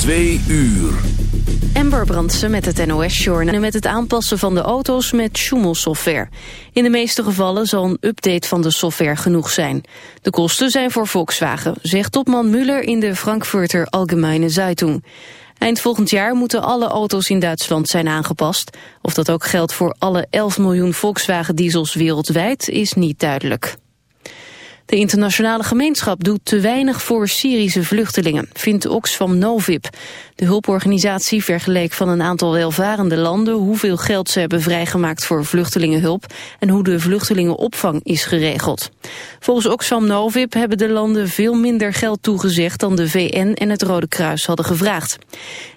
Twee uur. Ember Brandsen met het NOS-journaal met het aanpassen van de auto's met Schumel-software. In de meeste gevallen zal een update van de software genoeg zijn. De kosten zijn voor Volkswagen, zegt topman Müller in de Frankfurter Allgemeine Zeitung. Eind volgend jaar moeten alle auto's in Duitsland zijn aangepast. Of dat ook geldt voor alle 11 miljoen Volkswagen-diesels wereldwijd is niet duidelijk. De internationale gemeenschap doet te weinig voor Syrische vluchtelingen, vindt Oxfam Novib. De hulporganisatie vergeleek van een aantal welvarende landen hoeveel geld ze hebben vrijgemaakt voor vluchtelingenhulp en hoe de vluchtelingenopvang is geregeld. Volgens Oxfam Novib hebben de landen veel minder geld toegezegd dan de VN en het Rode Kruis hadden gevraagd.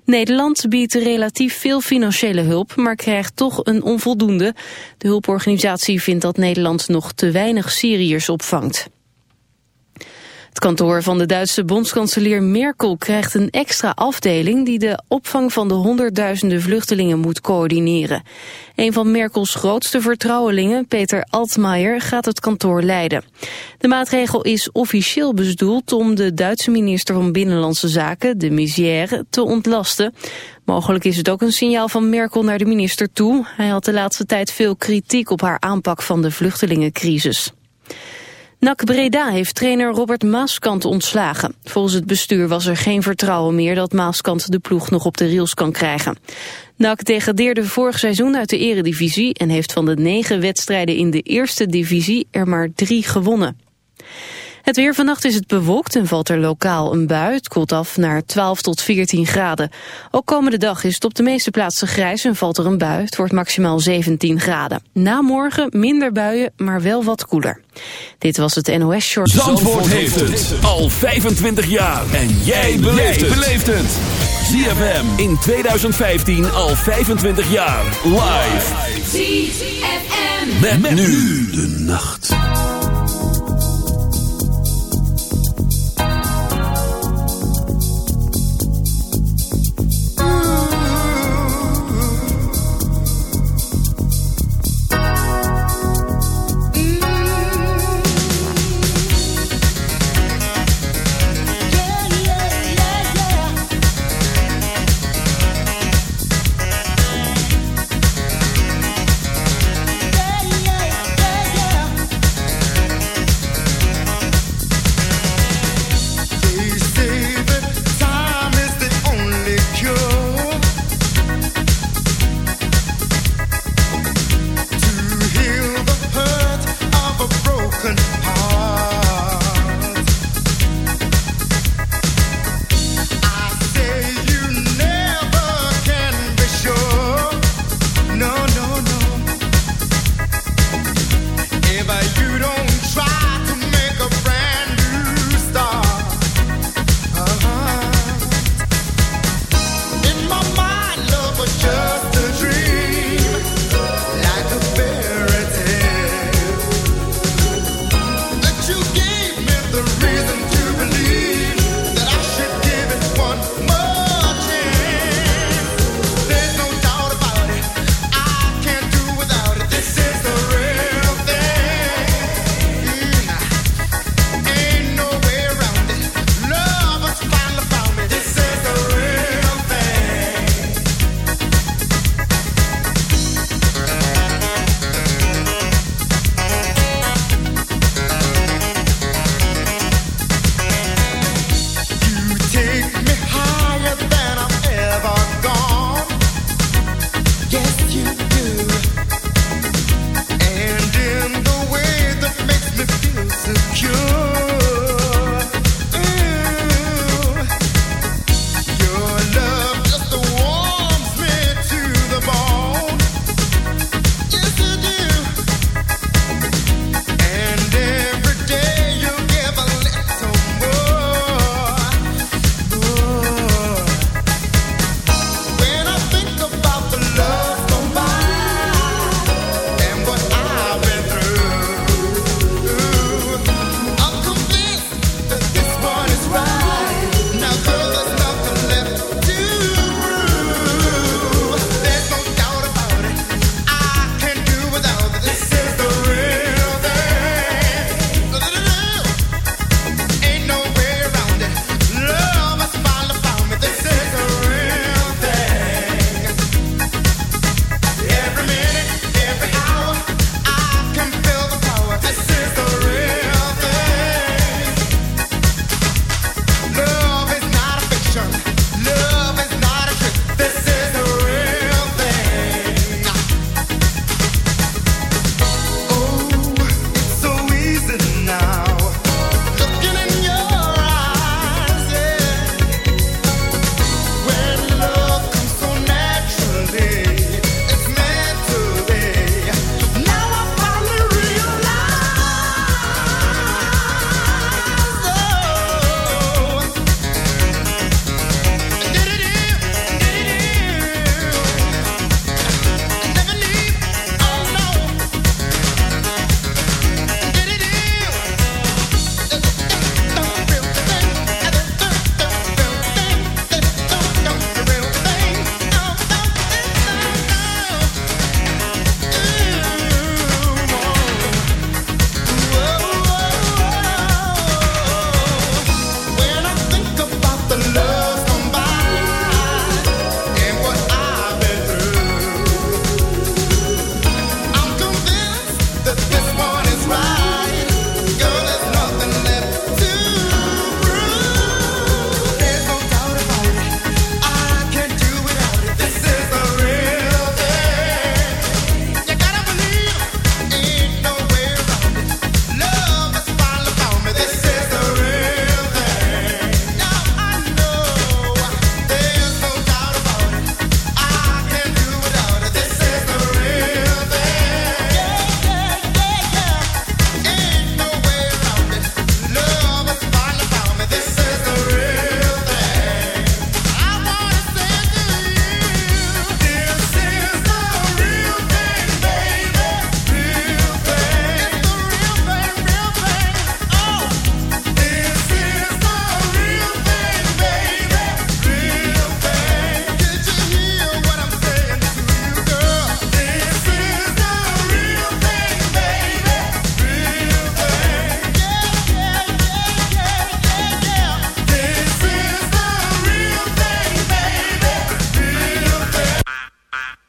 Nederland biedt relatief veel financiële hulp, maar krijgt toch een onvoldoende. De hulporganisatie vindt dat Nederland nog te weinig Syriërs opvangt. Het kantoor van de Duitse bondskanselier Merkel krijgt een extra afdeling die de opvang van de honderdduizenden vluchtelingen moet coördineren. Een van Merkels grootste vertrouwelingen, Peter Altmaier, gaat het kantoor leiden. De maatregel is officieel bedoeld om de Duitse minister van Binnenlandse Zaken, de Misière, te ontlasten. Mogelijk is het ook een signaal van Merkel naar de minister toe. Hij had de laatste tijd veel kritiek op haar aanpak van de vluchtelingencrisis. NAC Breda heeft trainer Robert Maaskant ontslagen. Volgens het bestuur was er geen vertrouwen meer dat Maaskant de ploeg nog op de rails kan krijgen. NAC degradeerde vorig seizoen uit de eredivisie en heeft van de negen wedstrijden in de eerste divisie er maar drie gewonnen. Het weer vannacht is het bewolkt en valt er lokaal een bui. Het koelt af naar 12 tot 14 graden. Ook komende dag is het op de meeste plaatsen grijs en valt er een bui. Het wordt maximaal 17 graden. Na morgen minder buien, maar wel wat koeler. Dit was het NOS Short. Zandvoort, heeft het al 25 jaar. En jij beleeft het. ZFM in 2015 al 25 jaar. Live. ZFM. Met, nu de nacht.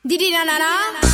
Didi na na na.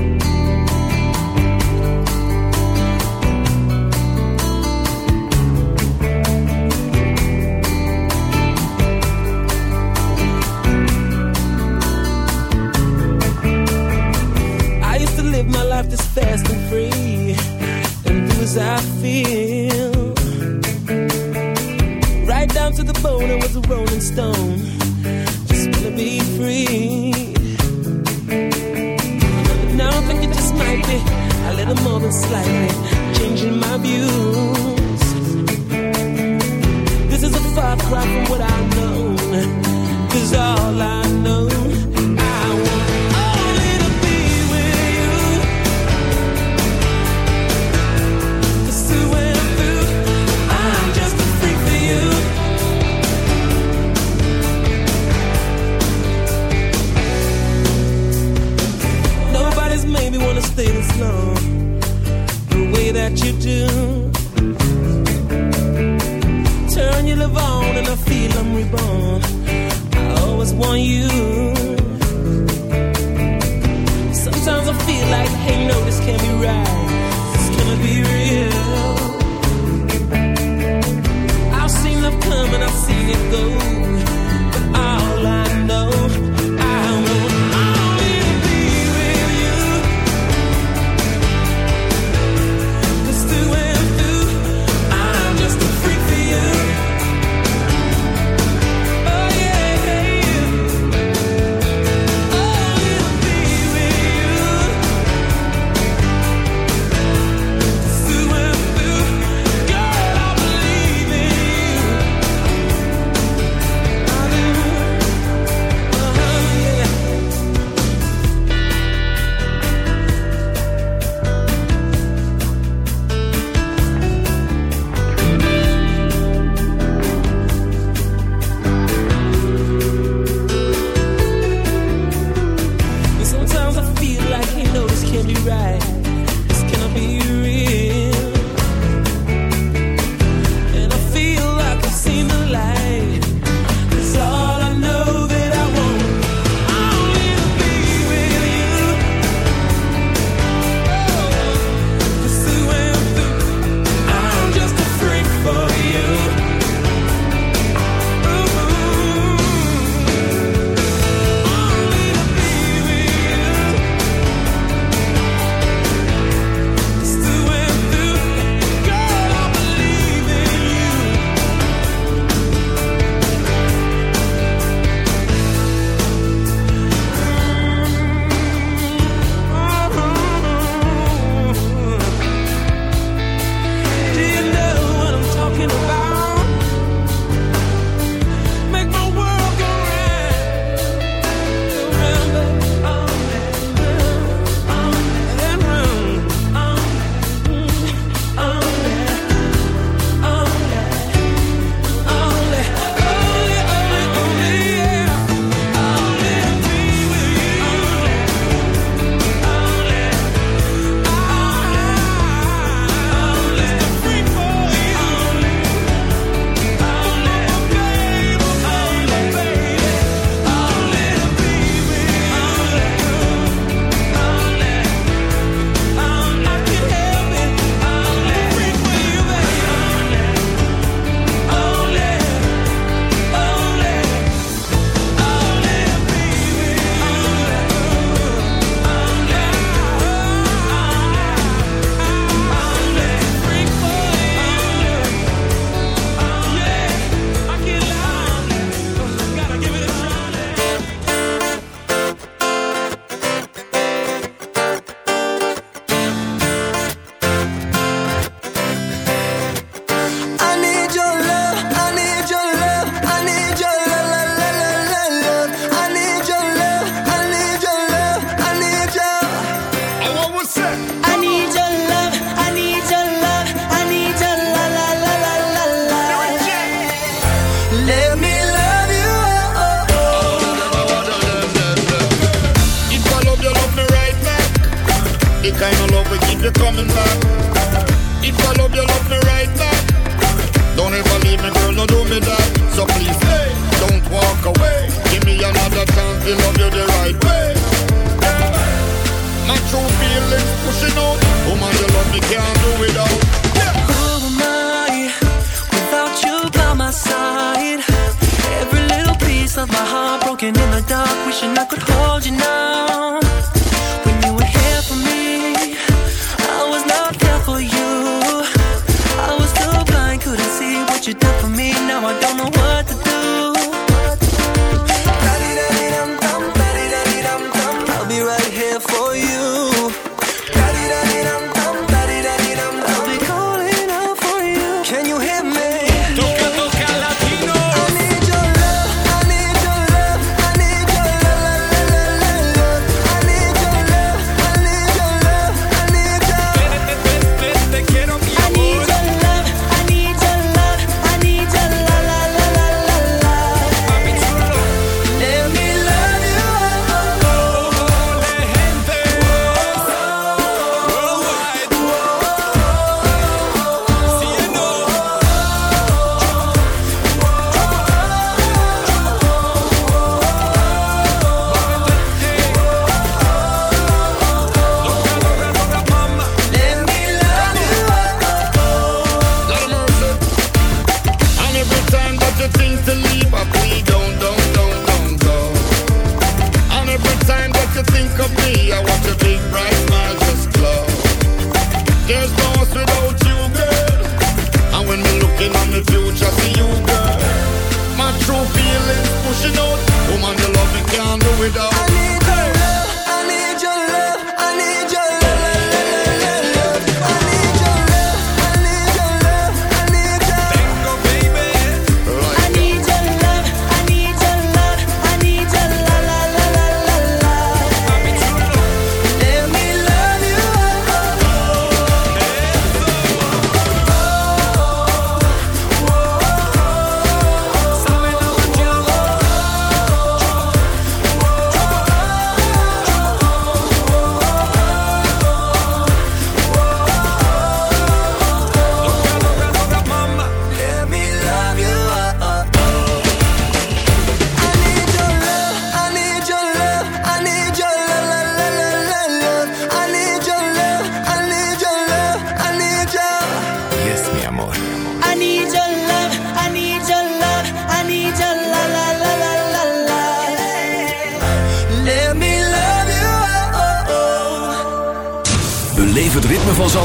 slightly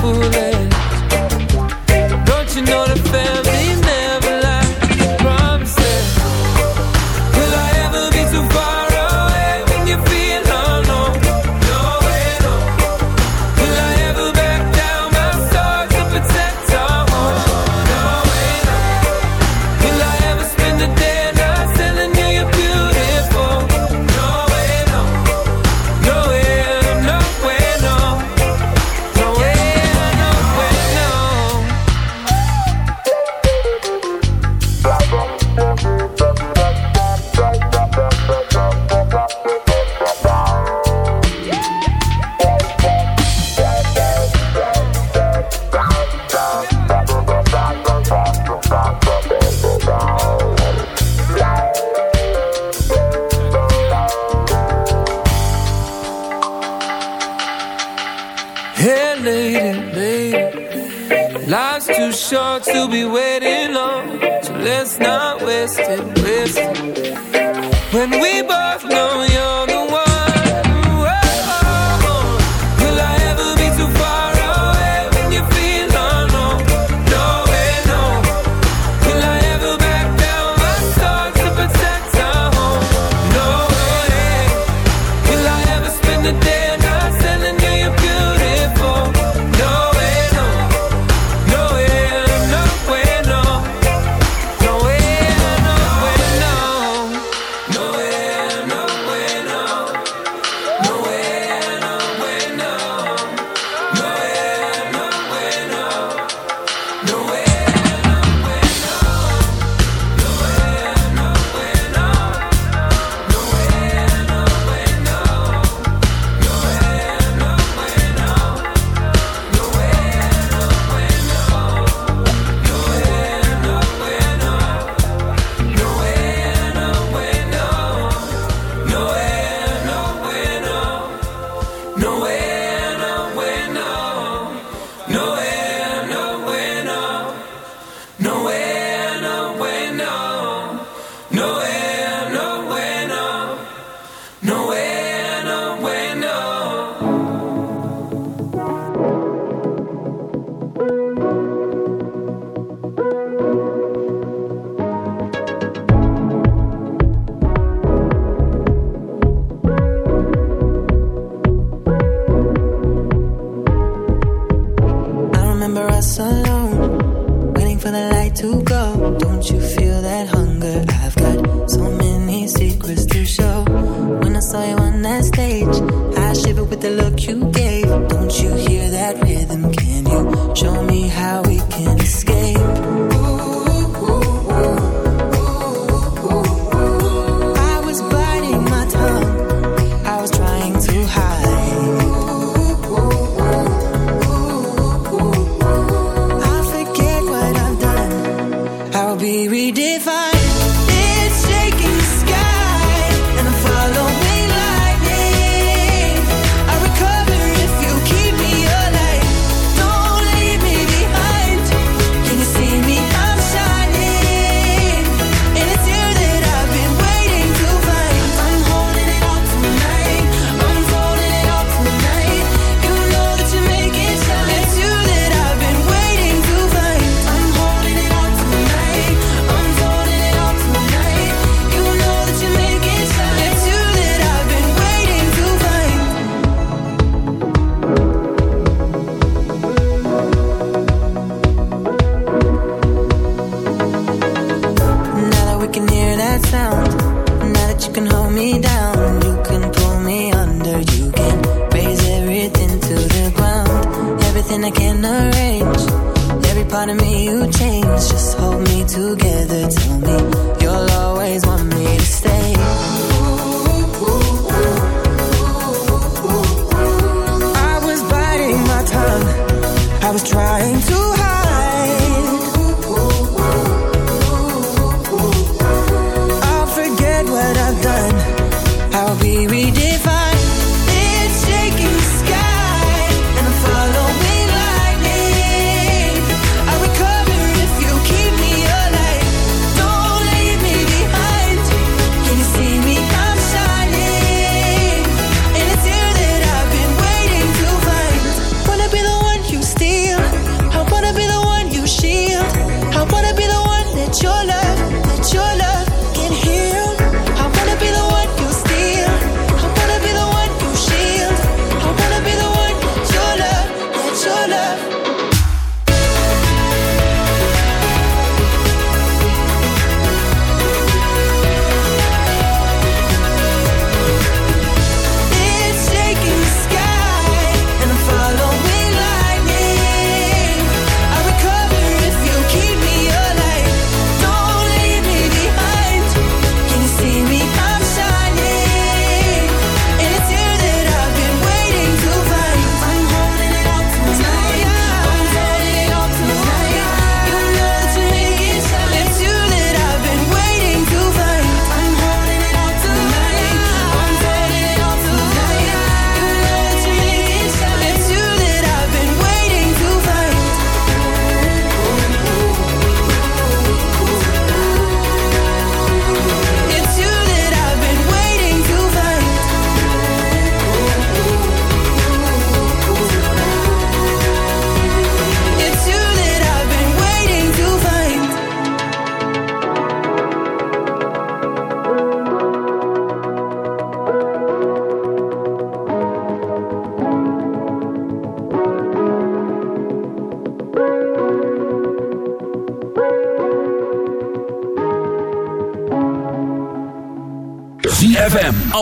foolish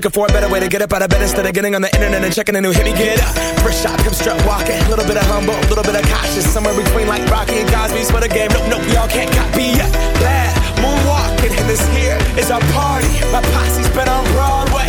Looking for a better way to get up out of bed instead of getting on the internet and checking a new hit. Me get up. First shot, come strut walking. A little bit of humble, a little bit of cautious. Somewhere between like Rocky and Cosby's for the game. Nope, nope, y'all can't copy yet. Bad moonwalking, and this here is our party. My posse's been on Broadway,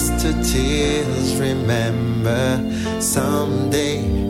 close to tears, remember someday